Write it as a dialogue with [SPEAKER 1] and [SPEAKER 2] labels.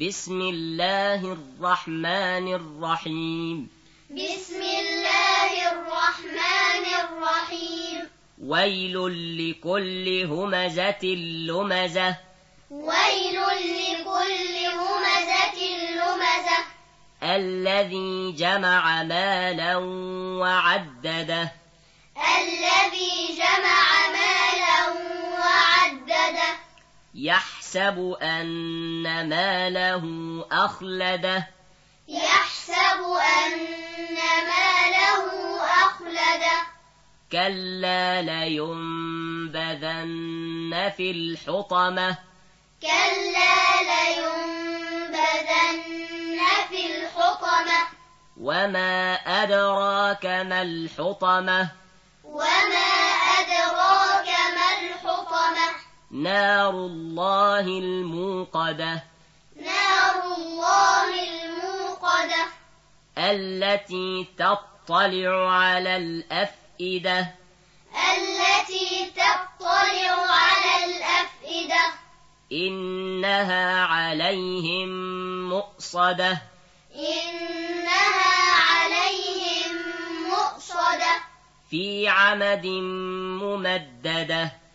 [SPEAKER 1] بسم الله الرحمن الرحيم.
[SPEAKER 2] بسم الله الرحمن الرحيم
[SPEAKER 1] ويل لكل همزة لمزة.
[SPEAKER 2] ويل لكل همزة لمزة
[SPEAKER 1] الذي جمع مالا وعدده.
[SPEAKER 2] الذي جمع مالا وعدده.
[SPEAKER 1] يحسب أن ماله أخلده.
[SPEAKER 2] يحسب أن ماله أخلده.
[SPEAKER 1] كلا لينبذن في الحطمة.
[SPEAKER 2] كلا لينبذن في الحطمة.
[SPEAKER 1] وما أدراك ما الحطمة.
[SPEAKER 2] وما
[SPEAKER 1] نار الله الموقدة
[SPEAKER 2] نار الله الموقدة
[SPEAKER 1] التي تطلع على الأفئدة
[SPEAKER 2] التي تطلع على الأفئدة
[SPEAKER 1] إنها عليهم مؤصدة
[SPEAKER 2] إنها عليهم مؤصدة في عمد ممددة